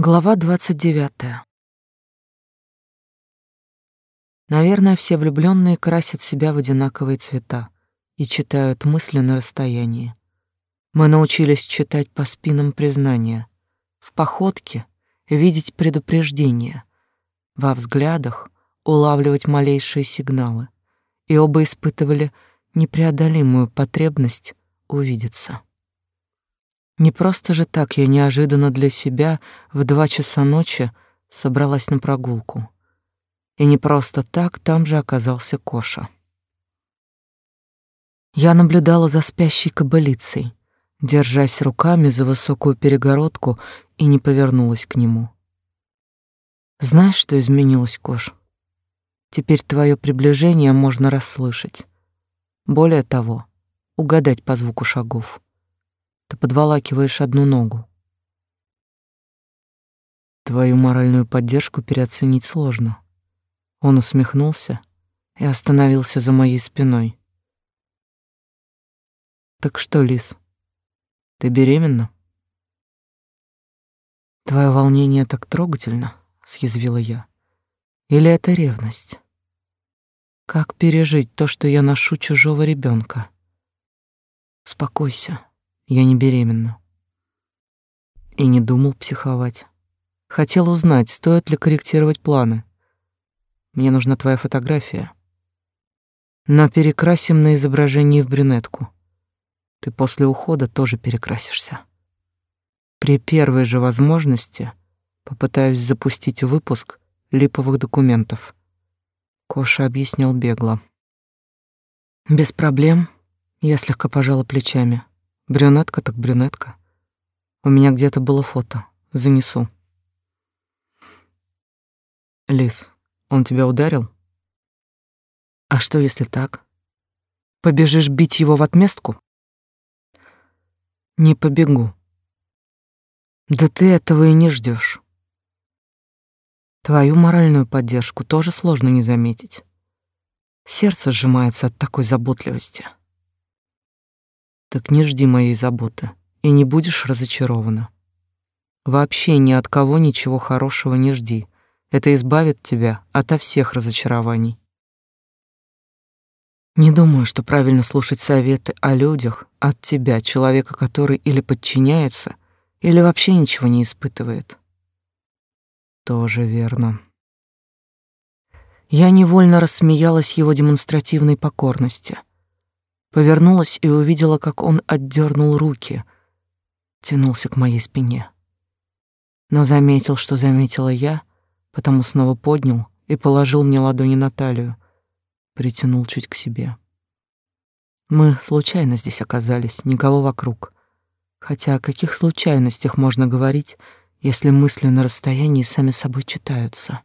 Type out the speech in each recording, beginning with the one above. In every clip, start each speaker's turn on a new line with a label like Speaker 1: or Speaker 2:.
Speaker 1: Глава двадцать девятая. Наверное, все влюбленные красят себя в одинаковые цвета и читают мысли на расстоянии. Мы научились читать по спинам признания, в походке видеть предупреждения, во взглядах улавливать малейшие сигналы, и оба испытывали непреодолимую потребность увидеться. Не просто же так я неожиданно для себя в два часа ночи собралась на прогулку. И не просто так там же оказался Коша. Я наблюдала за спящей кобылицей, держась руками за высокую перегородку и не повернулась к нему. Знаешь, что изменилось, Кош? Теперь твое приближение можно расслышать. Более того, угадать по звуку шагов. Ты подволакиваешь одну ногу. Твою моральную поддержку переоценить сложно. Он усмехнулся и остановился за моей спиной. Так что, Лис, ты беременна? Твое волнение так трогательно, съязвила я. Или это ревность? Как пережить то, что я ношу чужого ребенка? Успокойся. Я не беременна. И не думал психовать. Хотел узнать, стоит ли корректировать планы. Мне нужна твоя фотография. Но перекрасим на изображении в брюнетку. Ты после ухода тоже перекрасишься. При первой же возможности попытаюсь запустить выпуск липовых документов. Коша объяснил бегло. Без проблем. Я слегка пожала плечами. Брюнетка так брюнетка. У меня где-то было фото. Занесу. Лис, он тебя ударил? А что, если так? Побежишь бить его в отместку? Не побегу. Да ты этого и не ждешь. Твою моральную поддержку тоже сложно не заметить. Сердце сжимается от такой заботливости. Так не жди моей заботы, и не будешь разочарована. Вообще ни от кого ничего хорошего не жди. Это избавит тебя ото всех разочарований. Не думаю, что правильно слушать советы о людях от тебя, человека, который или подчиняется, или вообще ничего не испытывает. Тоже верно. Я невольно рассмеялась его демонстративной покорности — Повернулась и увидела, как он отдернул руки, тянулся к моей спине. Но заметил, что заметила я, потому снова поднял и положил мне ладони на талию, притянул чуть к себе. Мы случайно здесь оказались, никого вокруг. Хотя о каких случайностях можно говорить, если мысли на расстоянии сами собой читаются?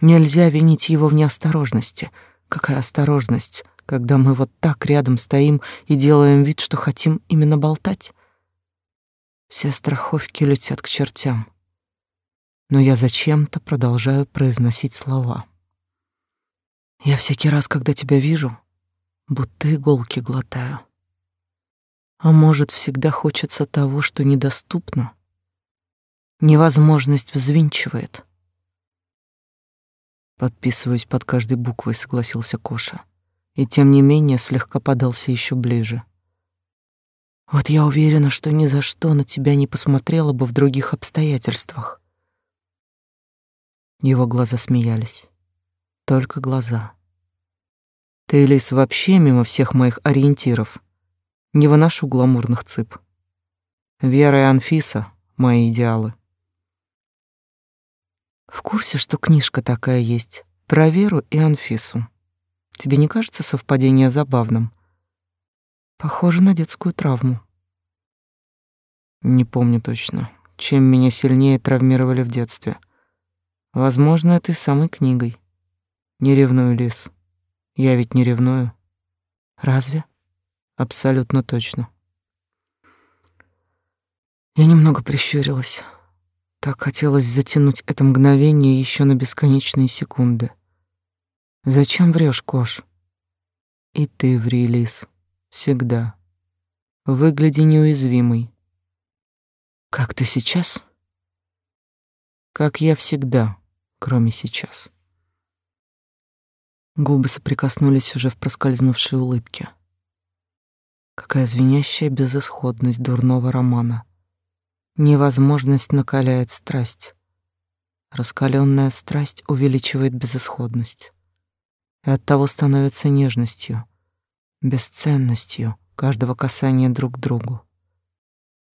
Speaker 1: Нельзя винить его в неосторожности. Какая осторожность? Когда мы вот так рядом стоим и делаем вид, что хотим именно болтать. Все страховки летят к чертям. Но я зачем-то продолжаю произносить слова. Я всякий раз, когда тебя вижу, будто иголки глотаю. А может, всегда хочется того, что недоступно? Невозможность взвинчивает. Подписываюсь под каждой буквой, согласился Коша и тем не менее слегка подался еще ближе. Вот я уверена, что ни за что на тебя не посмотрела бы в других обстоятельствах. Его глаза смеялись. Только глаза. Ты, Лис, вообще мимо всех моих ориентиров. Не выношу гламурных цып. Вера и Анфиса — мои идеалы. В курсе, что книжка такая есть про Веру и Анфису? Тебе не кажется совпадение забавным? Похоже на детскую травму. Не помню точно, чем меня сильнее травмировали в детстве. Возможно, этой самой книгой. Не ревную, Лис. Я ведь не ревную. Разве? Абсолютно точно. Я немного прищурилась. Так хотелось затянуть это мгновение еще на бесконечные секунды. Зачем врешь, Кош? И ты ври, Лис, всегда. Выгляди неуязвимой. Как ты сейчас? как я всегда, кроме сейчас. Губы соприкоснулись уже в проскользнувшей улыбке. Какая звенящая безысходность дурного романа. Невозможность накаляет страсть. Раскаленная страсть увеличивает безысходность. И оттого становится нежностью, бесценностью каждого касания друг к другу.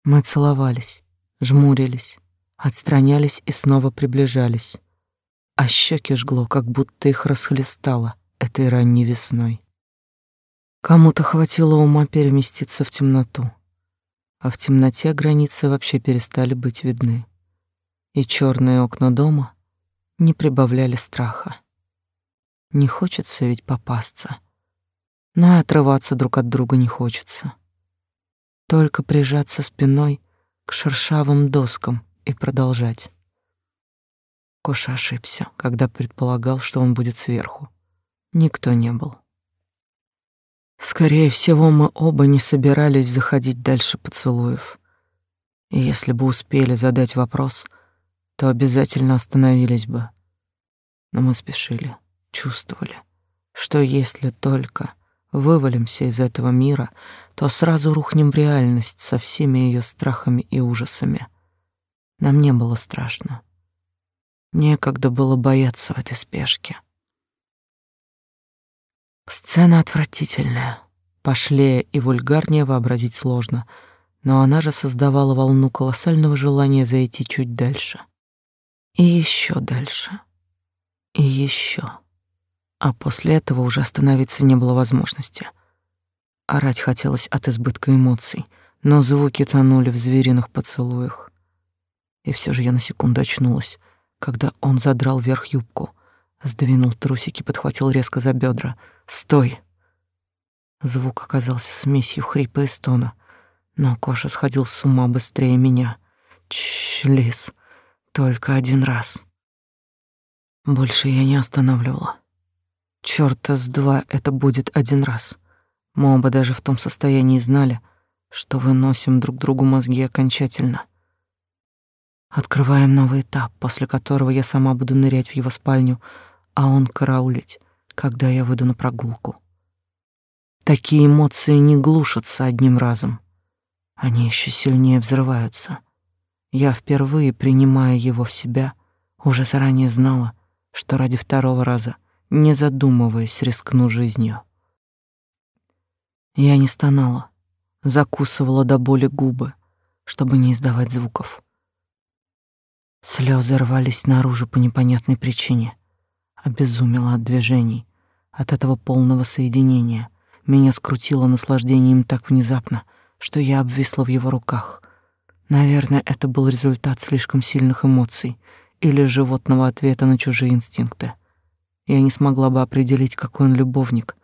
Speaker 1: Мы целовались, жмурились, отстранялись и снова приближались, а щеки жгло, как будто их расхлестало этой ранней весной. Кому-то хватило ума переместиться в темноту, а в темноте границы вообще перестали быть видны, и черные окна дома не прибавляли страха. Не хочется ведь попасться, но и отрываться друг от друга не хочется. Только прижаться спиной к шершавым доскам и продолжать. Коша ошибся, когда предполагал, что он будет сверху. Никто не был. Скорее всего, мы оба не собирались заходить дальше поцелуев. И если бы успели задать вопрос, то обязательно остановились бы. Но мы спешили, чувствовали, что если только вывалимся из этого мира, то сразу рухнем в реальность со всеми ее страхами и ужасами. Нам не было страшно. Некогда было бояться в этой спешке. Сцена отвратительная. Пошлее и вульгарнее вообразить сложно, но она же создавала волну колоссального желания зайти чуть дальше. И еще дальше. И еще. А после этого уже остановиться не было возможности. Орать хотелось от избытка эмоций, но звуки тонули в звериных поцелуях. И все же я на секунду очнулась, когда он задрал вверх юбку, сдвинул трусики, подхватил резко за бедра. «Стой!» Звук оказался смесью хрипа и стона, но Коша сходил с ума быстрее меня. Чш, Лис, только один раз. Больше я не останавливала. Чёрта с два это будет один раз. Мы оба даже в том состоянии знали, что выносим друг другу мозги окончательно. Открываем новый этап, после которого я сама буду нырять в его спальню, а он караулить, когда я выйду на прогулку. Такие эмоции не глушатся одним разом. Они еще сильнее взрываются. Я впервые, принимая его в себя, уже заранее знала, что ради второго раза, не задумываясь, рискну жизнью. Я не стонала, закусывала до боли губы, чтобы не издавать звуков. Слезы рвались наружу по непонятной причине. Обезумела от движений, от этого полного соединения. Меня скрутило наслаждением так внезапно, что я обвисла в его руках. Наверное, это был результат слишком сильных эмоций или животного ответа на чужие инстинкты. Я не смогла бы определить, какой он любовник,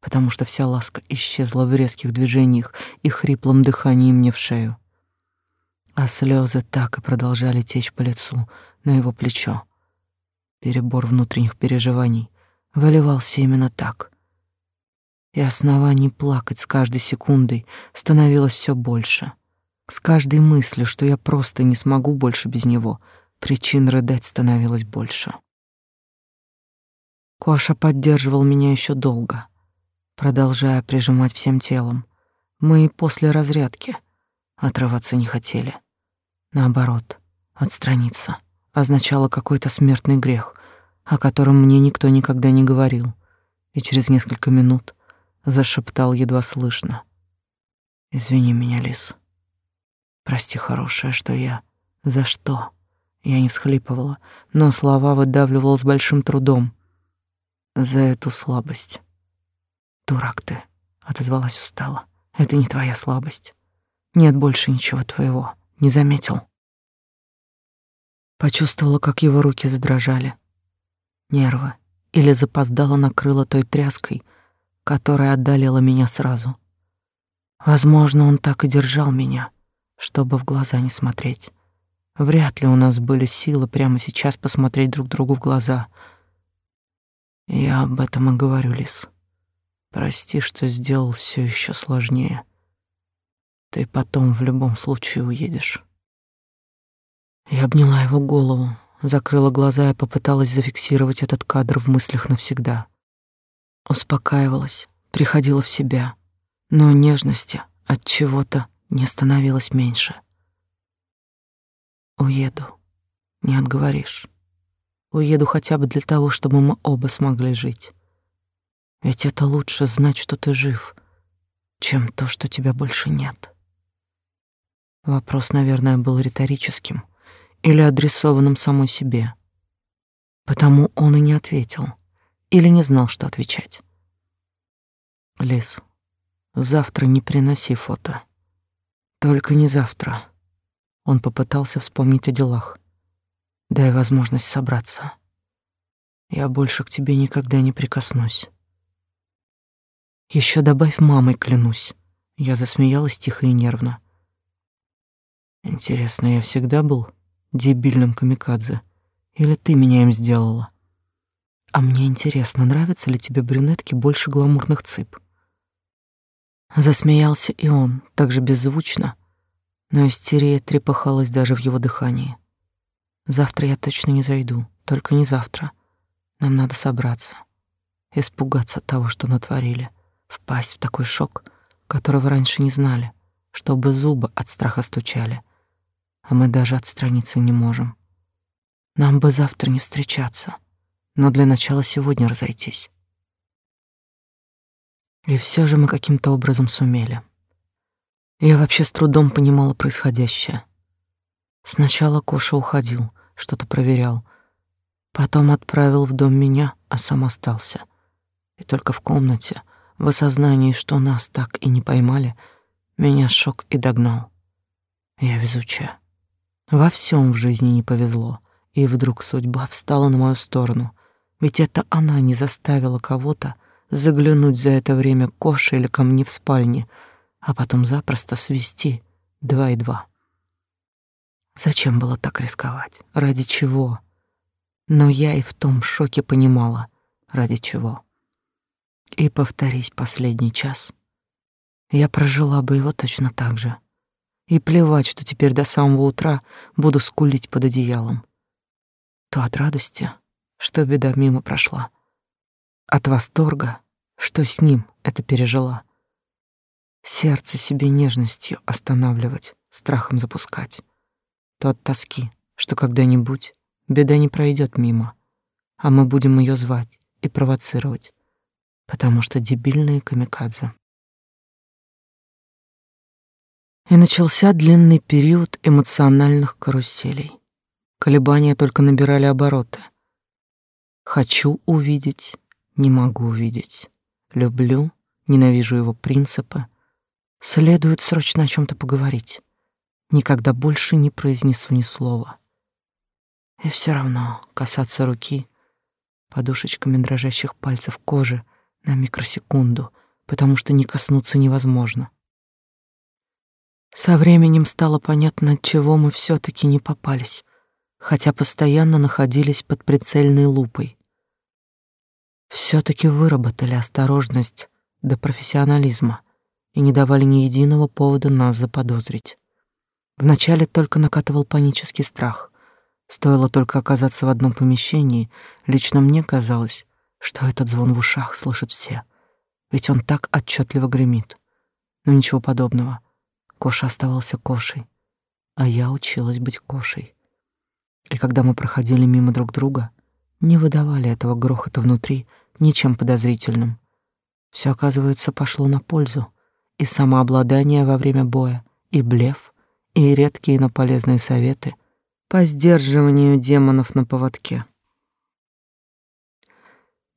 Speaker 1: потому что вся ласка исчезла в резких движениях и хриплом дыхании мне в шею. А слезы так и продолжали течь по лицу, на его плечо. Перебор внутренних переживаний выливался именно так. И оснований плакать с каждой секундой становилось все больше. С каждой мыслью, что я просто не смогу больше без него, причин рыдать становилось больше. Коша поддерживал меня еще долго — продолжая прижимать всем телом. Мы и после разрядки отрываться не хотели. Наоборот, отстраниться означало какой-то смертный грех, о котором мне никто никогда не говорил, и через несколько минут зашептал едва слышно. «Извини меня, Лис. Прости, хорошая, что я... За что?» Я не всхлипывала, но слова выдавливала с большим трудом. За эту слабость. «Дурак ты», — отозвалась устало. «Это не твоя слабость. Нет больше ничего твоего. Не заметил?» Почувствовала, как его руки задрожали. Нервы. Или запоздала накрыла той тряской, которая отдалила меня сразу. Возможно, он так и держал меня, чтобы в глаза не смотреть. Вряд ли у нас были силы прямо сейчас посмотреть друг другу в глаза. Я об этом и говорю, Лис. Прости, что сделал все еще сложнее. Ты потом в любом случае уедешь. Я обняла его голову, закрыла глаза и попыталась зафиксировать этот кадр в мыслях навсегда. Успокаивалась, приходила в себя, но нежности от чего-то не становилось меньше. Уеду, не отговоришь. Уеду хотя бы для того, чтобы мы оба смогли жить. Ведь это лучше знать, что ты жив, чем то, что тебя больше нет. Вопрос, наверное, был риторическим или адресованным самой себе. Потому он и не ответил, или не знал, что отвечать. Лис, завтра не приноси фото. Только не завтра. Он попытался вспомнить о делах. Дай возможность собраться. Я больше к тебе никогда не прикоснусь. Еще добавь мамой, клянусь. Я засмеялась тихо и нервно. Интересно, я всегда был дебильным камикадзе? Или ты меня им сделала? А мне интересно, нравятся ли тебе брюнетки больше гламурных цып? Засмеялся и он, так же беззвучно, но истерия трепыхалась даже в его дыхании. Завтра я точно не зайду, только не завтра. Нам надо собраться, испугаться того, что натворили, впасть в такой шок, которого раньше не знали, чтобы зубы от страха стучали — а мы даже отстраниться не можем. Нам бы завтра не встречаться, но для начала сегодня разойтись. И все же мы каким-то образом сумели. Я вообще с трудом понимала происходящее. Сначала Коша уходил, что-то проверял, потом отправил в дом меня, а сам остался. И только в комнате, в осознании, что нас так и не поймали, меня шок и догнал. Я везучая. Во всем в жизни не повезло, и вдруг судьба встала на мою сторону. Ведь это она не заставила кого-то заглянуть за это время к Коше или ко мне в спальне, а потом запросто свести два и два. Зачем было так рисковать? Ради чего? Но я и в том шоке понимала, ради чего. И повторись последний час, я прожила бы его точно так же. И плевать, что теперь до самого утра буду скулить под одеялом. То от радости, что беда мимо прошла. От восторга, что с ним это пережила. Сердце себе нежностью останавливать, страхом запускать. То от тоски, что когда-нибудь беда не пройдет мимо, а мы будем ее звать и провоцировать, потому что дебильные камикадзе. И начался длинный период эмоциональных каруселей. Колебания только набирали обороты. Хочу увидеть, не могу увидеть. Люблю, ненавижу его принципы. Следует срочно о чем то поговорить. Никогда больше не произнесу ни слова. И все равно касаться руки подушечками дрожащих пальцев кожи на микросекунду, потому что не коснуться невозможно. Со временем стало понятно, от чего мы все таки не попались, хотя постоянно находились под прицельной лупой. все таки выработали осторожность до профессионализма и не давали ни единого повода нас заподозрить. Вначале только накатывал панический страх. Стоило только оказаться в одном помещении, лично мне казалось, что этот звон в ушах слышат все, ведь он так отчетливо гремит. Но ничего подобного — Коша оставался Кошей, а я училась быть Кошей. И когда мы проходили мимо друг друга, не выдавали этого грохота внутри ничем подозрительным. Все, оказывается, пошло на пользу, и самообладание во время боя, и блеф, и редкие, но полезные советы по сдерживанию демонов на поводке.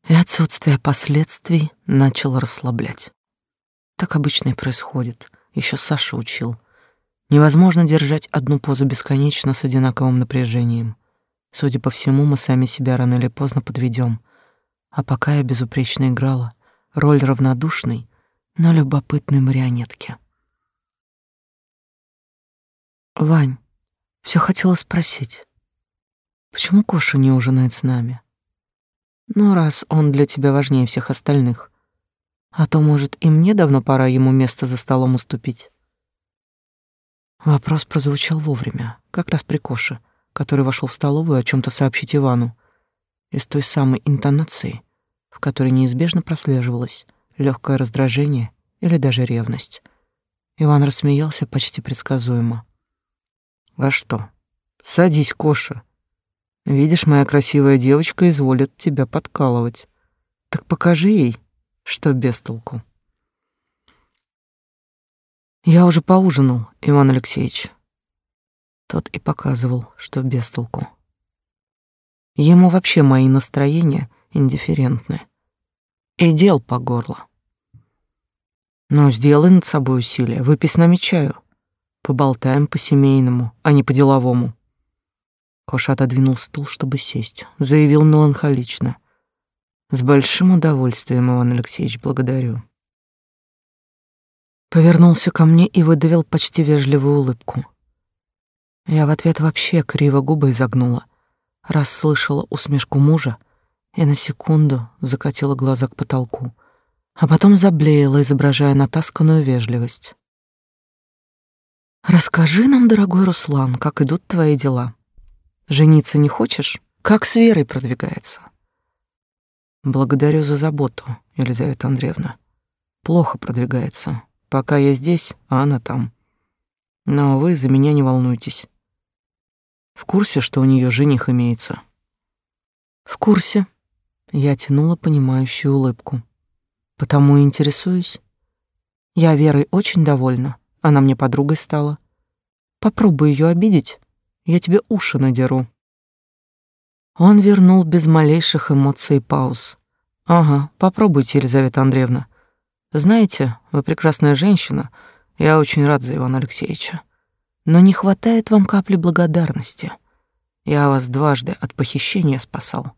Speaker 1: И отсутствие последствий начало расслаблять. Так обычно и происходит — еще Саша учил. Невозможно держать одну позу бесконечно с одинаковым напряжением. Судя по всему, мы сами себя рано или поздно подведем. А пока я безупречно играла роль равнодушной, но любопытной марионетки. Вань, все хотела спросить. Почему Коша не ужинает с нами? Ну, раз он для тебя важнее всех остальных. А то, может, и мне давно пора ему место за столом уступить. Вопрос прозвучал вовремя, как раз при Коше, который вошел в столовую о чем то сообщить Ивану, и с той самой интонацией, в которой неизбежно прослеживалось легкое раздражение или даже ревность. Иван рассмеялся почти предсказуемо. «А что? Садись, Коша. Видишь, моя красивая девочка изволит тебя подкалывать. Так покажи ей, что без толку». «Я уже поужинал, Иван Алексеевич». Тот и показывал, что без толку. Ему вообще мои настроения индифферентны. И дел по горло. Но сделай над собой усилие, выпей с нами чаю. Поболтаем по-семейному, а не по-деловому. Коша отодвинул стул, чтобы сесть. Заявил меланхолично. С большим удовольствием, Иван Алексеевич, благодарю. Повернулся ко мне и выдавил почти вежливую улыбку. Я в ответ вообще криво губы изогнула, расслышала усмешку мужа и на секунду закатила глаза к потолку, а потом заблеяла, изображая натасканную вежливость. «Расскажи нам, дорогой Руслан, как идут твои дела. Жениться не хочешь? Как с Верой продвигается?» «Благодарю за заботу, Елизавета Андреевна. Плохо продвигается. Пока я здесь, а она там. Но вы за меня не волнуйтесь. В курсе, что у нее жених имеется? В курсе. Я тянула понимающую улыбку. Потому и интересуюсь. Я Верой очень довольна. Она мне подругой стала. Попробуй ее обидеть, я тебе уши надеру. Он вернул без малейших эмоций пауз. Ага, попробуйте, Елизавета Андреевна. Знаете, вы прекрасная женщина. Я очень рад за Ивана Алексеевича. Но не хватает вам капли благодарности. Я вас дважды от похищения спасал.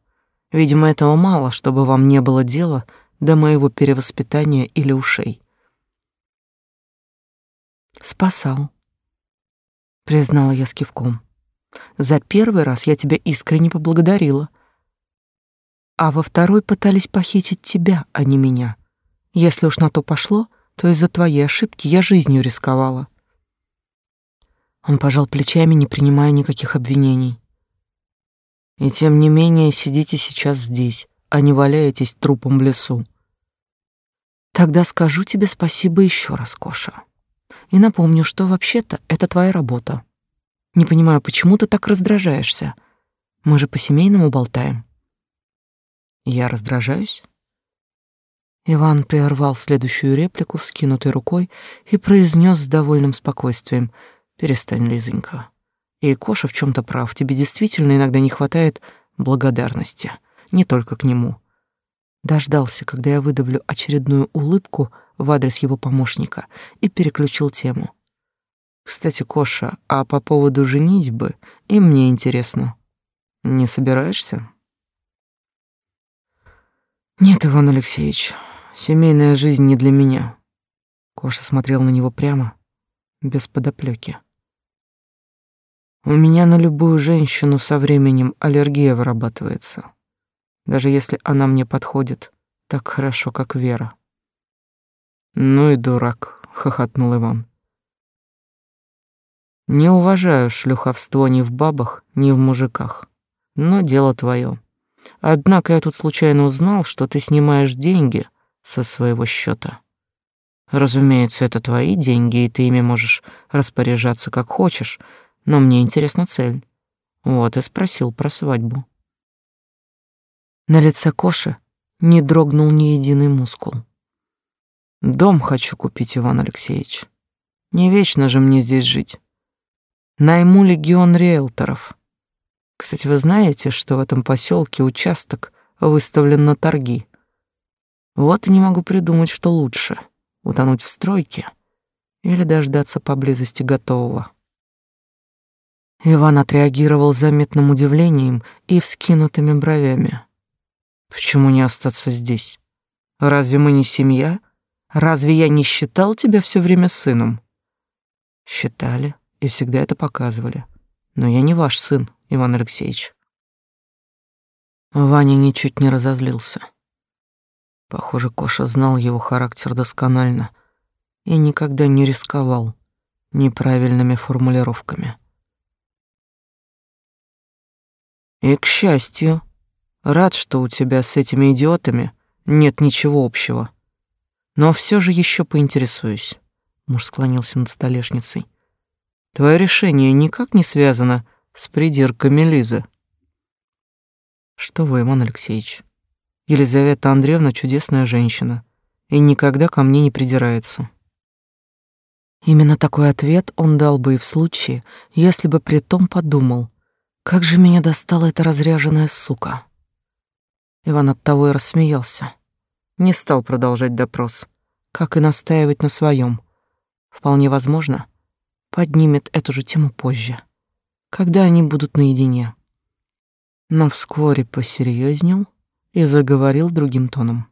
Speaker 1: Видимо, этого мало, чтобы вам не было дела до моего перевоспитания или ушей. Спасал, признала я с кивком. За первый раз я тебя искренне поблагодарила. А во второй пытались похитить тебя, а не меня. Если уж на то пошло, то из-за твоей ошибки я жизнью рисковала. Он пожал плечами, не принимая никаких обвинений. И тем не менее сидите сейчас здесь, а не валяетесь трупом в лесу. Тогда скажу тебе спасибо еще раз, Коша. И напомню, что вообще-то это твоя работа. Не понимаю, почему ты так раздражаешься? Мы же по-семейному болтаем. Я раздражаюсь? Иван прервал следующую реплику, вскинутой рукой, и произнес с довольным спокойствием. «Перестань, Лизонька. И Коша в чем то прав. Тебе действительно иногда не хватает благодарности. Не только к нему». Дождался, когда я выдавлю очередную улыбку в адрес его помощника, и переключил тему. «Кстати, Коша, а по поводу женитьбы и мне интересно. Не собираешься?» «Нет, Иван Алексеевич, Семейная жизнь не для меня. Коша смотрел на него прямо, без подоплеки. У меня на любую женщину со временем аллергия вырабатывается, даже если она мне подходит так хорошо, как Вера. Ну и дурак, хохотнул Иван. Не уважаю шлюховство ни в бабах, ни в мужиках. Но дело твое. Однако я тут случайно узнал, что ты снимаешь деньги со своего счета. Разумеется, это твои деньги, и ты ими можешь распоряжаться как хочешь, но мне интересна цель. Вот и спросил про свадьбу. На лице Коши не дрогнул ни единый мускул. Дом хочу купить, Иван Алексеевич. Не вечно же мне здесь жить. Найму легион риэлторов. Кстати, вы знаете, что в этом поселке участок выставлен на торги? Вот и не могу придумать, что лучше — утонуть в стройке или дождаться поблизости готового. Иван отреагировал заметным удивлением и вскинутыми бровями. «Почему не остаться здесь? Разве мы не семья? Разве я не считал тебя все время сыном?» «Считали и всегда это показывали. Но я не ваш сын, Иван Алексеевич». Ваня ничуть не разозлился. Похоже, Коша знал его характер досконально и никогда не рисковал неправильными формулировками. И, к счастью, рад, что у тебя с этими идиотами нет ничего общего. Но все же еще поинтересуюсь. Муж склонился над столешницей. Твое решение никак не связано с придирками Лизы. Что вы, Иван Алексеевич? Елизавета Андреевна чудесная женщина и никогда ко мне не придирается. Именно такой ответ он дал бы и в случае, если бы при том подумал, как же меня достала эта разряженная сука. Иван оттого и рассмеялся. Не стал продолжать допрос, как и настаивать на своем. Вполне возможно, поднимет эту же тему позже, когда они будут наедине. Но вскоре посерьезнел и заговорил другим тоном.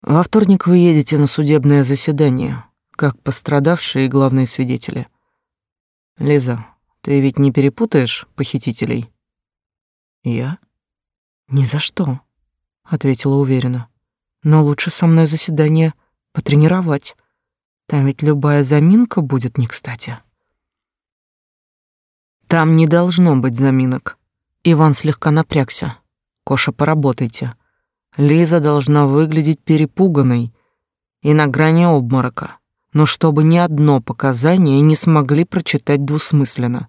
Speaker 1: Во вторник вы едете на судебное заседание, как пострадавшие и главные свидетели. Лиза, ты ведь не перепутаешь похитителей? Я? Ни за что, ответила уверенно. Но лучше со мной заседание потренировать. Там ведь любая заминка будет не кстати. Там не должно быть заминок. Иван слегка напрягся. Коша, поработайте. Лиза должна выглядеть перепуганной и на грани обморока, но чтобы ни одно показание не смогли прочитать двусмысленно.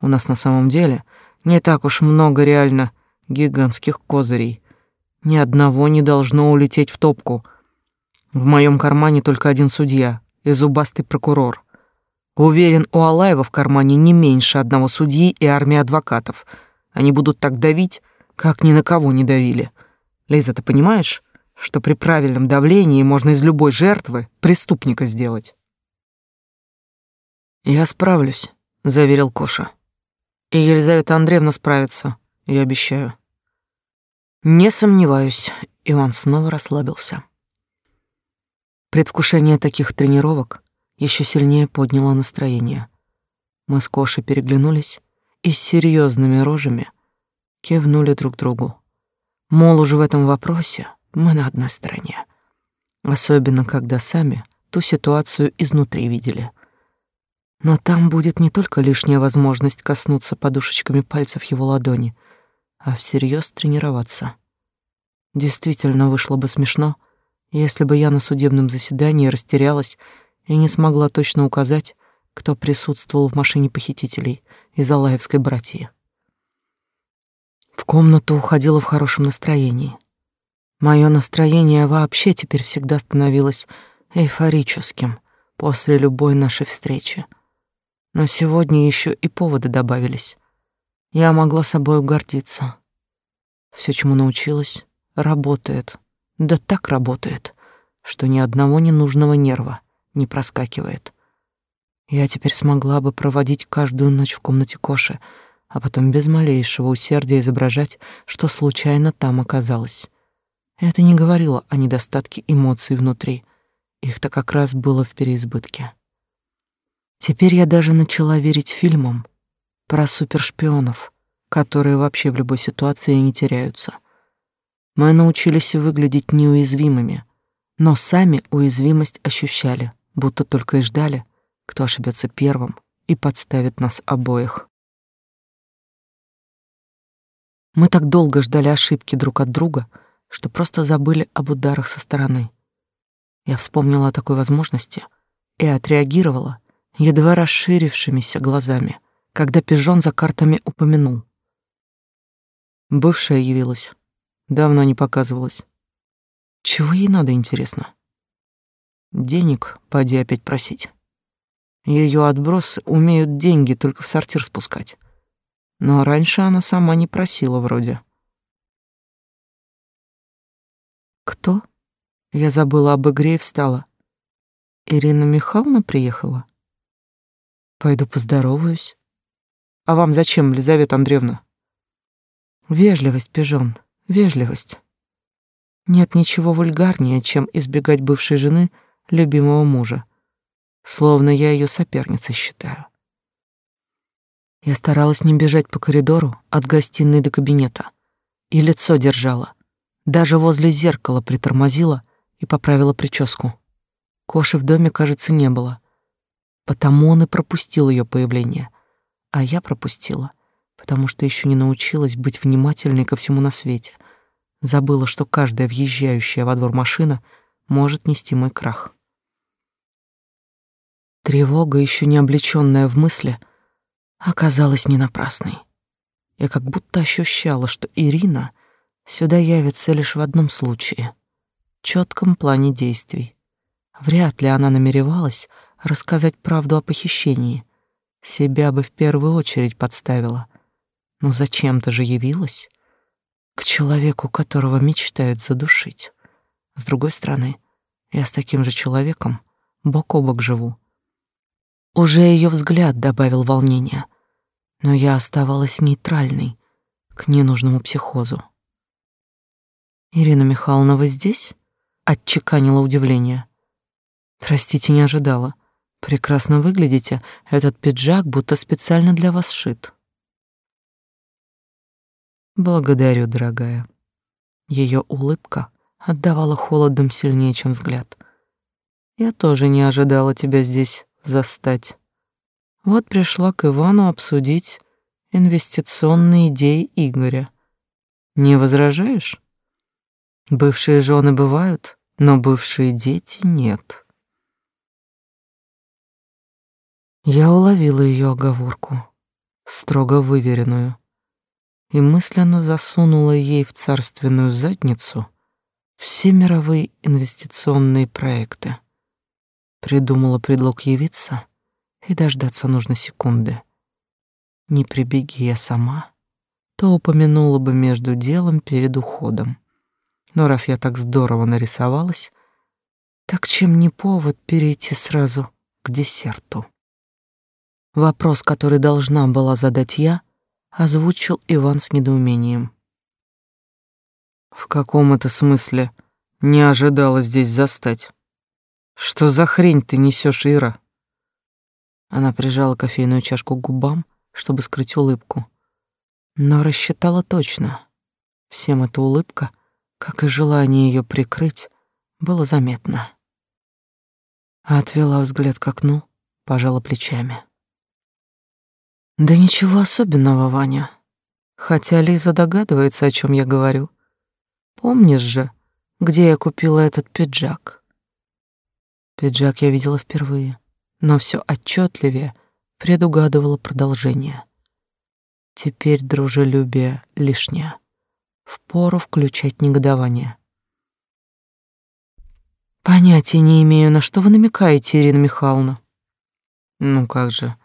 Speaker 1: У нас на самом деле не так уж много реально гигантских козырей. Ни одного не должно улететь в топку. В моем кармане только один судья и зубастый прокурор. Уверен, у Алаева в кармане не меньше одного судьи и армии адвокатов. Они будут так давить, как ни на кого не давили. Лиза, ты понимаешь, что при правильном давлении можно из любой жертвы преступника сделать? Я справлюсь, заверил Коша. И Елизавета Андреевна справится, я обещаю. Не сомневаюсь, Иван снова расслабился. Предвкушение таких тренировок еще сильнее подняло настроение. Мы с Кошей переглянулись и с серьезными рожами кивнули друг другу. Мол, уже в этом вопросе мы на одной стороне. Особенно, когда сами ту ситуацию изнутри видели. Но там будет не только лишняя возможность коснуться подушечками пальцев его ладони, а всерьез тренироваться. Действительно вышло бы смешно, если бы я на судебном заседании растерялась и не смогла точно указать, кто присутствовал в машине похитителей из Алаевской братьи. В комнату уходила в хорошем настроении. Мое настроение вообще теперь всегда становилось эйфорическим после любой нашей встречи. Но сегодня еще и поводы добавились. Я могла собой гордиться. Все, чему научилась, работает. Да так работает, что ни одного ненужного нерва не проскакивает. Я теперь смогла бы проводить каждую ночь в комнате Коши — а потом без малейшего усердия изображать, что случайно там оказалось. Это не говорило о недостатке эмоций внутри. Их-то как раз было в переизбытке. Теперь я даже начала верить фильмам про супершпионов, которые вообще в любой ситуации не теряются. Мы научились выглядеть неуязвимыми, но сами уязвимость ощущали, будто только и ждали, кто ошибется первым и подставит нас обоих. Мы так долго ждали ошибки друг от друга, что просто забыли об ударах со стороны. Я вспомнила о такой возможности и отреагировала едва расширившимися глазами, когда пижон за картами упомянул. Бывшая явилась. Давно не показывалась. Чего ей надо, интересно? Денег, поди опять просить. Ее отбросы умеют деньги только в сортир спускать. Но раньше она сама не просила вроде. Кто? Я забыла об игре и встала. Ирина Михайловна приехала? Пойду поздороваюсь. А вам зачем, Елизавета Андреевна? Вежливость, пижон, вежливость. Нет ничего вульгарнее, чем избегать бывшей жены любимого мужа, словно я ее соперницей считаю. Я старалась не бежать по коридору от гостиной до кабинета. И лицо держала. Даже возле зеркала притормозила и поправила прическу. Коши в доме, кажется, не было. Потому он и пропустил ее появление. А я пропустила потому что еще не научилась быть внимательной ко всему на свете. Забыла, что каждая въезжающая во двор машина может нести мой крах. Тревога, еще не облеченная в мысли, оказалась не напрасной. Я как будто ощущала, что Ирина сюда явится лишь в одном случае — четком плане действий. Вряд ли она намеревалась рассказать правду о похищении. Себя бы в первую очередь подставила. Но зачем-то же явилась к человеку, которого мечтает задушить. С другой стороны, я с таким же человеком бок о бок живу. Уже ее взгляд добавил волнения, но я оставалась нейтральной к ненужному психозу. «Ирина Михайловна, вы здесь?» — отчеканила удивление. «Простите, не ожидала. Прекрасно выглядите. Этот пиджак будто специально для вас сшит». «Благодарю, дорогая». Ее улыбка отдавала холодом сильнее, чем взгляд. «Я тоже не ожидала тебя здесь застать. Вот пришла к Ивану обсудить инвестиционные идеи Игоря. Не возражаешь? Бывшие жены бывают, но бывшие дети нет». Я уловила ее оговорку, строго выверенную и мысленно засунула ей в царственную задницу все мировые инвестиционные проекты. Придумала предлог явиться и дождаться нужной секунды. Не прибеги я сама, то упомянула бы между делом перед уходом. Но раз я так здорово нарисовалась, так чем не повод перейти сразу к десерту? Вопрос, который должна была задать я, озвучил Иван с недоумением. В каком это смысле не ожидала здесь застать? Что за хрень ты несешь, Ира? Она прижала кофейную чашку к губам, чтобы скрыть улыбку, но рассчитала точно. Всем эта улыбка, как и желание ее прикрыть, было заметно. Отвела взгляд к окну, пожала плечами. Да ничего особенного, Ваня. Хотя Лиза догадывается, о чем я говорю. Помнишь же, где я купила этот пиджак? Пиджак я видела впервые, но все отчетливее предугадывало продолжение. Теперь дружелюбие лишнее. Впору включать негодование. Понятия не имею, на что вы намекаете, Ирина Михайловна. Ну как же,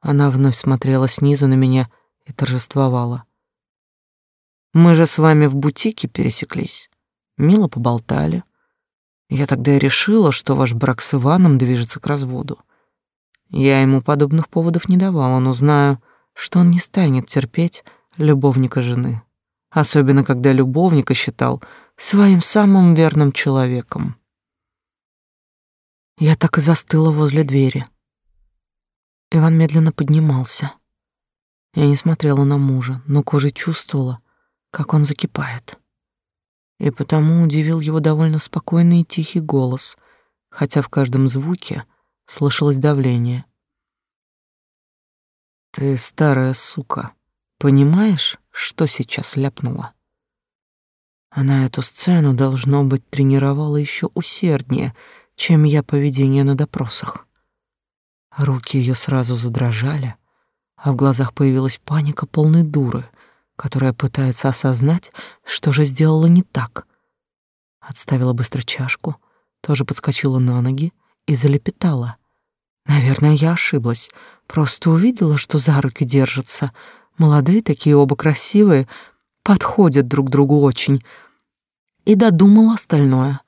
Speaker 1: она вновь смотрела снизу на меня и торжествовала. Мы же с вами в бутике пересеклись. Мило поболтали. Я тогда и решила, что ваш брак с Иваном движется к разводу. Я ему подобных поводов не давала, но знаю, что он не станет терпеть любовника жены. Особенно, когда любовника считал своим самым верным человеком. Я так и застыла возле двери. Иван медленно поднимался. Я не смотрела на мужа, но кожей чувствовала, как он закипает. И потому удивил его довольно спокойный и тихий голос, хотя в каждом звуке слышалось давление. «Ты старая сука, понимаешь, что сейчас ляпнула?» Она эту сцену, должно быть, тренировала еще усерднее, чем я поведение на допросах. Руки ее сразу задрожали, а в глазах появилась паника полной дуры, которая пытается осознать, что же сделала не так. Отставила быстро чашку, тоже подскочила на ноги и залепетала. Наверное, я ошиблась, просто увидела, что за руки держатся. Молодые такие, оба красивые, подходят друг другу очень. И додумала остальное.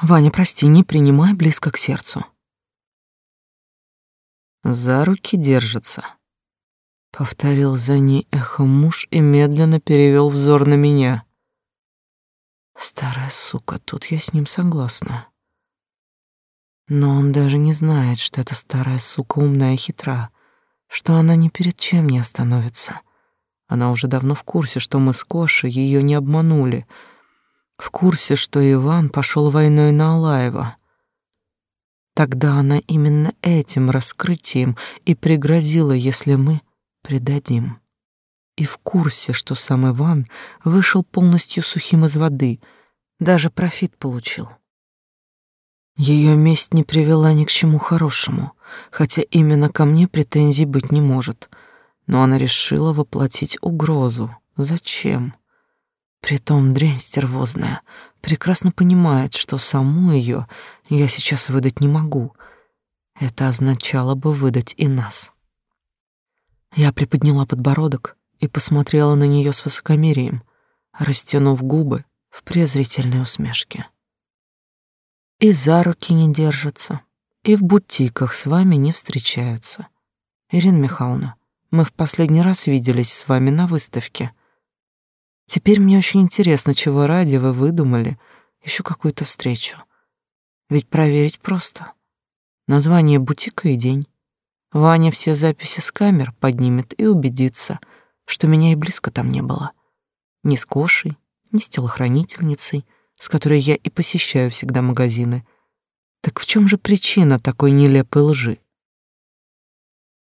Speaker 1: Ваня, прости, не принимай близко к сердцу за руки держатся. Повторил за ней эхо муж и медленно перевел взор на меня. Старая сука, тут я с ним согласна. Но он даже не знает, что эта старая сука умная и хитра, что она ни перед чем не остановится. Она уже давно в курсе, что мы с Кошей ее не обманули, в курсе, что Иван пошел войной на Алаева, Тогда она именно этим раскрытием и пригрозила, если мы предадим. и в курсе, что сам Иван вышел полностью сухим из воды, даже профит получил. Ее месть не привела ни к чему хорошему, хотя именно ко мне претензий быть не может. Но она решила воплотить угрозу. Зачем? Притом дрянь стервозная прекрасно понимает, что саму ее я сейчас выдать не могу. Это означало бы выдать и нас. Я приподняла подбородок и посмотрела на нее с высокомерием, растянув губы в презрительной усмешке. И за руки не держатся, и в бутиках с вами не встречаются. Ирина Михайловна, мы в последний раз виделись с вами на выставке. Теперь мне очень интересно, чего ради вы выдумали еще какую-то встречу. Ведь проверить просто. Название бутика и день. Ваня все записи с камер поднимет и убедится, что меня и близко там не было. Ни с Кошей, ни с телохранительницей, с которой я и посещаю всегда магазины. Так в чем же причина такой нелепой лжи?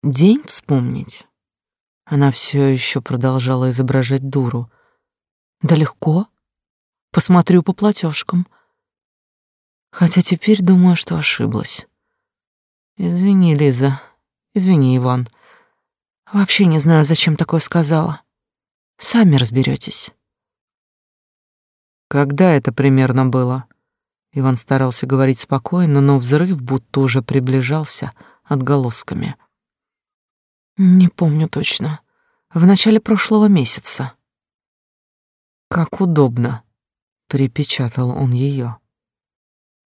Speaker 1: День вспомнить? Она все еще продолжала изображать дуру. Да легко. Посмотрю по платежкам. Хотя теперь думаю, что ошиблась. Извини, Лиза, Извини, Иван. Вообще не знаю, зачем такое сказала. Сами разберетесь. Когда это примерно было? Иван старался говорить спокойно, но взрыв будто уже приближался отголосками. Не помню точно. В начале прошлого месяца. Как удобно, припечатал он ее.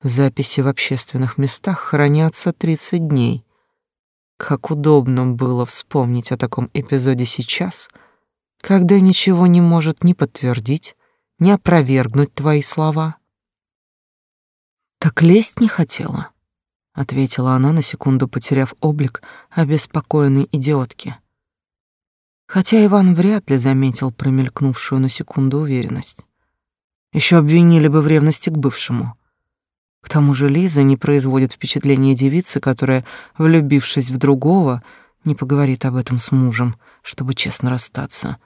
Speaker 1: Записи в общественных местах хранятся 30 дней. Как удобно было вспомнить о таком эпизоде сейчас, когда ничего не может ни подтвердить, ни опровергнуть твои слова. Так лезть не хотела, ответила она на секунду, потеряв облик обеспокоенной идиотки. Хотя Иван вряд ли заметил промелькнувшую на секунду уверенность. Еще обвинили бы в ревности к бывшему. К тому же Лиза не производит впечатления девицы, которая, влюбившись в другого, не поговорит об этом с мужем, чтобы честно расстаться.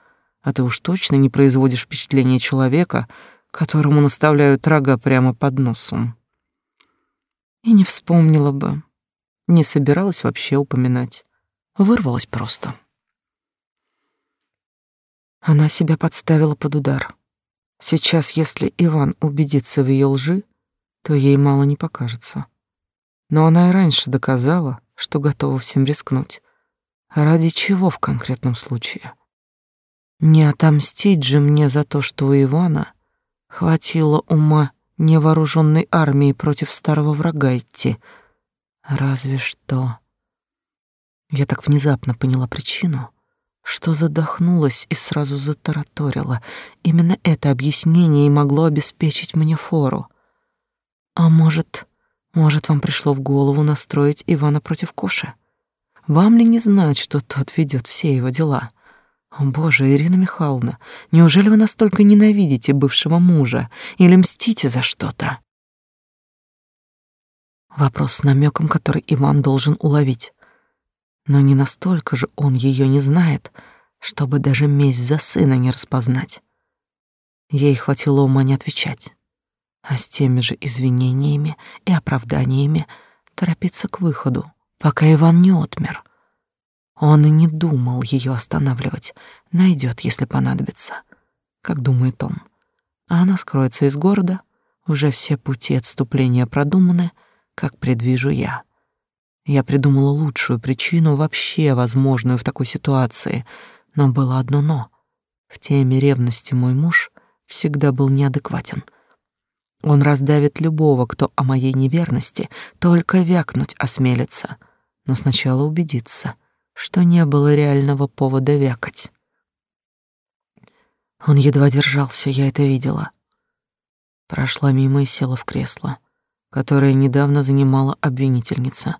Speaker 1: А ты уж точно не производишь впечатления человека, которому наставляют рога прямо под носом. И не вспомнила бы, не собиралась вообще упоминать. Вырвалась просто. Она себя подставила под удар. Сейчас, если Иван убедится в ее лжи, то ей мало не покажется. Но она и раньше доказала, что готова всем рискнуть. Ради чего в конкретном случае? Не отомстить же мне за то, что у Ивана хватило ума невооруженной армии против старого врага идти. Разве что... Я так внезапно поняла причину, что задохнулась и сразу затараторила. Именно это объяснение и могло обеспечить мне фору. А может, может, вам пришло в голову настроить Ивана против Коши? Вам ли не знать, что тот ведет все его дела? О, боже, Ирина Михайловна, неужели вы настолько ненавидите бывшего мужа или мстите за что-то? Вопрос с намеком, который Иван должен уловить. Но не настолько же он ее не знает, чтобы даже месть за сына не распознать. Ей хватило ума не отвечать а с теми же извинениями и оправданиями торопиться к выходу, пока Иван не отмер. Он и не думал ее останавливать, найдет, если понадобится, как думает он. А она скроется из города, уже все пути отступления продуманы, как предвижу я. Я придумала лучшую причину, вообще возможную в такой ситуации, но было одно «но». В теме ревности мой муж всегда был неадекватен — он раздавит любого, кто о моей неверности только вякнуть осмелится, но сначала убедиться, что не было реального повода вякать. Он едва держался, я это видела. Прошла мимо и села в кресло, которое недавно занимала обвинительница.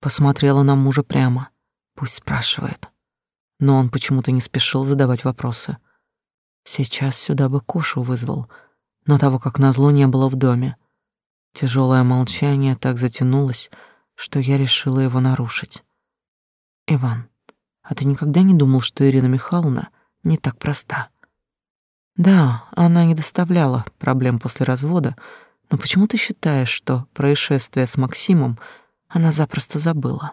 Speaker 1: Посмотрела на мужа прямо, пусть спрашивает. Но он почему-то не спешил задавать вопросы. Сейчас сюда бы Кошу вызвал — но того, как назло, не было в доме. Тяжелое молчание так затянулось, что я решила его нарушить. «Иван, а ты никогда не думал, что Ирина Михайловна не так проста. Да, она не доставляла проблем после развода, но почему ты считаешь, что происшествие с Максимом она запросто забыла?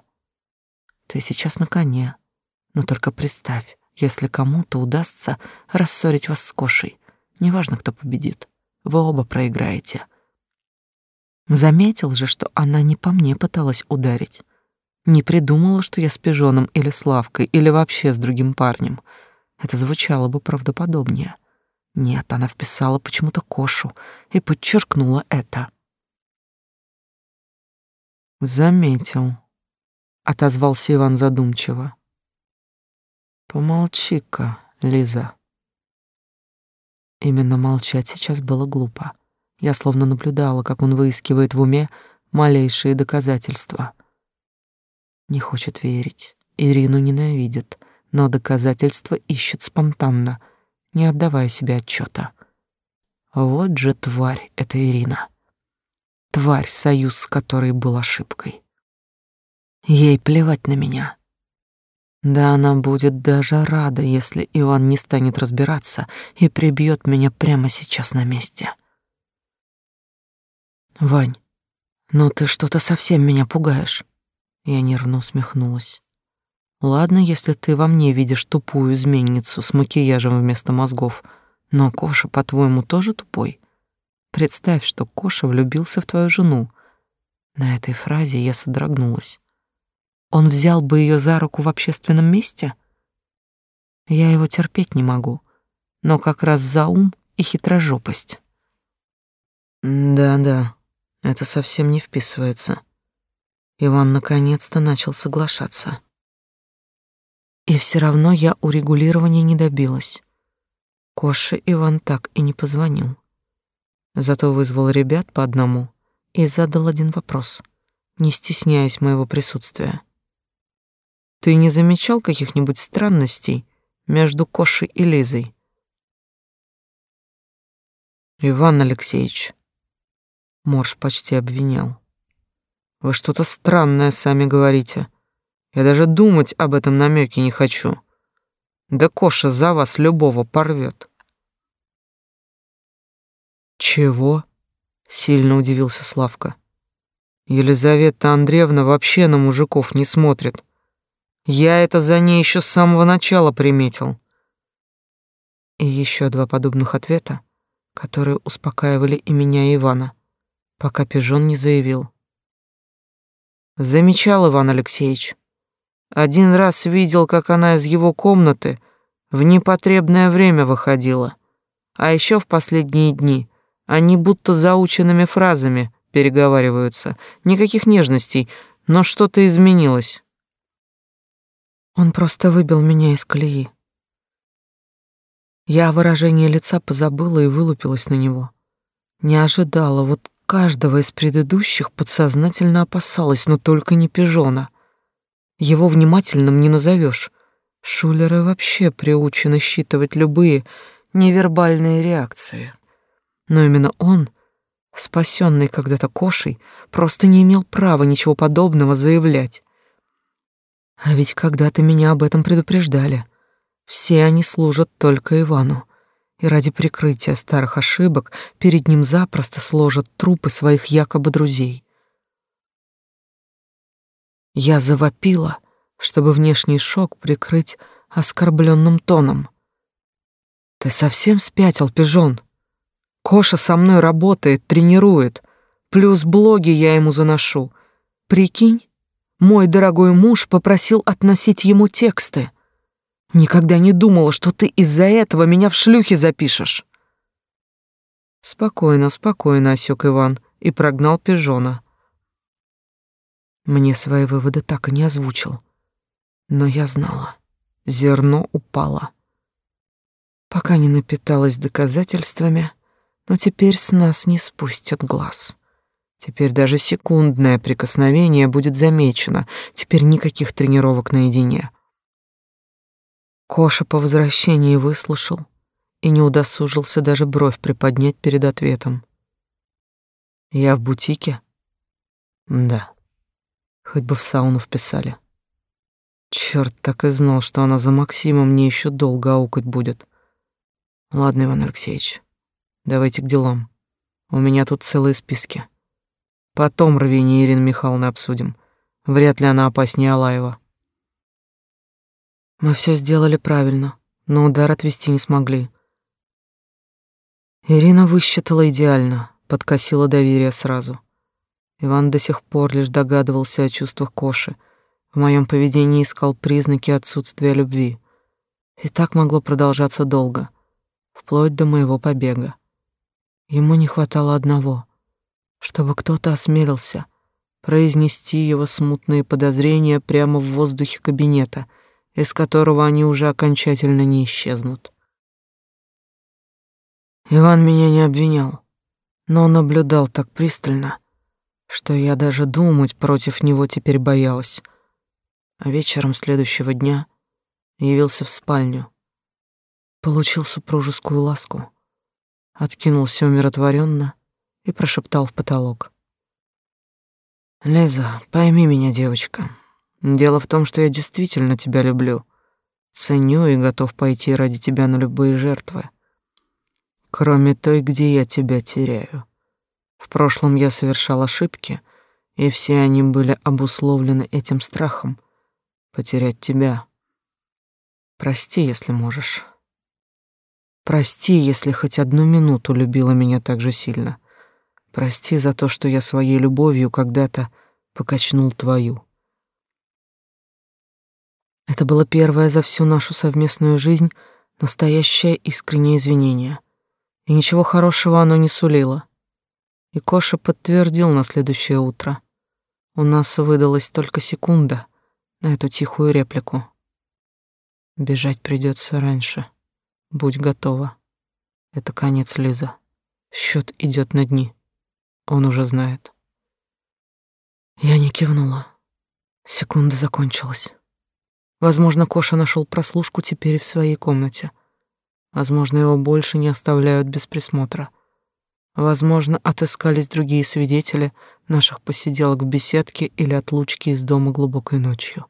Speaker 1: Ты сейчас на коне, но только представь, если кому-то удастся рассорить вас с Кошей, неважно, кто победит, вы оба проиграете. Заметил же, что она не по мне пыталась ударить. Не придумала, что я с Пижоном или Славкой, или вообще с другим парнем. Это звучало бы правдоподобнее. Нет, она вписала почему-то Кошу и подчеркнула это. Заметил, отозвался Иван задумчиво. Помолчи-ка, Лиза. Именно молчать сейчас было глупо. Я словно наблюдала, как он выискивает в уме малейшие доказательства. Не хочет верить. Ирину ненавидит, но доказательства ищет спонтанно, не отдавая себе отчета. Вот же тварь эта Ирина. Тварь, союз с которой был ошибкой. Ей плевать на меня. Да она будет даже рада, если Иван не станет разбираться и прибьет меня прямо сейчас на месте. Вань, ну ты что-то совсем меня пугаешь. Я нервно усмехнулась. Ладно, если ты во мне видишь тупую изменницу с макияжем вместо мозгов, но Коша, по-твоему, тоже тупой? Представь, что Коша влюбился в твою жену. На этой фразе я содрогнулась. Он взял бы ее за руку в общественном месте? Я его терпеть не могу, но как раз за ум и хитрожопость. Да-да, это совсем не вписывается. Иван наконец-то начал соглашаться. И все равно я урегулирования не добилась. Коше Иван так и не позвонил. Зато вызвал ребят по одному и задал один вопрос, не стесняясь моего присутствия. «Ты не замечал каких-нибудь странностей между Кошей и Лизой?» «Иван Алексеевич, Морж почти обвинял. Вы что-то странное сами говорите. Я даже думать об этом намеке не хочу. Да Коша за вас любого порвет. Чего? Сильно удивился Славка. Елизавета Андреевна вообще на мужиков не смотрит. Я это за ней еще с самого начала приметил. И еще два подобных ответа, которые успокаивали и меня, и Ивана пока пижон не заявил. Замечал Иван Алексеевич. Один раз видел, как она из его комнаты в непотребное время выходила. А еще в последние дни они будто заученными фразами переговариваются. Никаких нежностей, но что-то изменилось. Он просто выбил меня из колеи. Я выражение лица позабыла и вылупилась на него. Не ожидала вот Каждого из предыдущих подсознательно опасалась, но только не пижона. Его внимательным не назовешь. Шулеры вообще приучены считывать любые невербальные реакции. Но именно он, спасенный когда-то Кошей, просто не имел права ничего подобного заявлять. А ведь когда-то меня об этом предупреждали. Все они служат только Ивану и ради прикрытия старых ошибок перед ним запросто сложат трупы своих якобы друзей. Я завопила, чтобы внешний шок прикрыть оскорбленным тоном. «Ты совсем спятил, пижон? Коша со мной работает, тренирует, плюс блоги я ему заношу. Прикинь, мой дорогой муж попросил относить ему тексты». Никогда не думала, что ты из-за этого меня в шлюхи запишешь. Спокойно, спокойно, осёк Иван и прогнал пижона. Мне свои выводы так и не озвучил. Но я знала. Зерно упало. Пока не напиталась доказательствами, но теперь с нас не спустят глаз. Теперь даже секундное прикосновение будет замечено. Теперь никаких тренировок наедине. Коша по возвращении выслушал и не удосужился даже бровь приподнять перед ответом. «Я в бутике?» «Да. Хоть бы в сауну вписали». Черт, так и знал, что она за Максимом мне еще долго аукать будет. Ладно, Иван Алексеевич, давайте к делам. У меня тут целые списки. Потом рвение Ирины Михайловны обсудим. Вряд ли она опаснее Алаева. Мы все сделали правильно, но удар отвести не смогли. Ирина высчитала идеально, подкосила доверие сразу. Иван до сих пор лишь догадывался о чувствах Коши — в моем поведении искал признаки отсутствия любви. И так могло продолжаться долго, вплоть до моего побега. Ему не хватало одного, чтобы кто-то осмелился произнести его смутные подозрения прямо в воздухе кабинета, из которого они уже окончательно не исчезнут. Иван меня не обвинял, но наблюдал так пристально, что я даже думать против него теперь боялась а вечером следующего дня явился в спальню, получил супружескую ласку, откинулся умиротворенно и прошептал в потолок. «Лиза, пойми меня, девочка. Дело в том, что я действительно тебя люблю, ценю и готов пойти ради тебя на любые жертвы. Кроме той, где я тебя теряю. В прошлом я совершал ошибки, и все они были обусловлены этим страхом — потерять тебя. Прости, если можешь. Прости, если хоть одну минуту любила меня так же сильно. Прости за то, что я своей любовью когда-то покачнул твою. Это было первое за всю нашу совместную жизнь настоящее искреннее извинение. И ничего хорошего оно не сулило. И Коша подтвердил на следующее утро. У нас выдалась только секунда — на эту тихую реплику. Бежать придется раньше. Будь готова. Это конец, Лиза. Счет идет на дни. Он уже знает. Я не кивнула. Секунда закончилась. Возможно, Коша нашел прослушку теперь в своей комнате. Возможно, его больше не оставляют без присмотра. Возможно, отыскались другие свидетели наших посиделок в беседке или отлучки из дома глубокой ночью.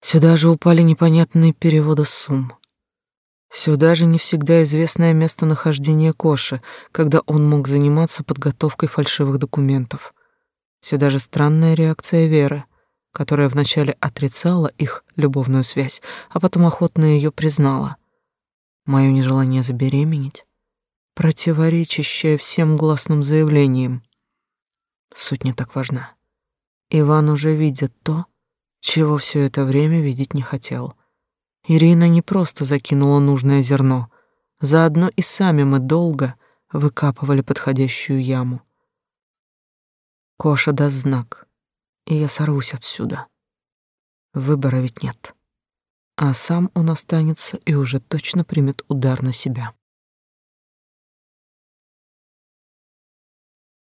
Speaker 1: Сюда же упали непонятные переводы сумм. Сюда же не всегда известное местонахождение Коши, когда он мог заниматься подготовкой фальшивых документов. Сюда же странная реакция Веры, которая вначале отрицала их любовную связь, а потом охотно ее признала. Мое нежелание забеременеть, противоречащее всем гласным заявлениям. Суть не так важна. Иван уже видит то, чего все это время видеть не хотел. Ирина не просто закинула нужное зерно, заодно и сами мы долго выкапывали подходящую яму. Коша даст знак, и я сорвусь отсюда. Выбора ведь нет. А сам он останется и уже точно примет удар на себя.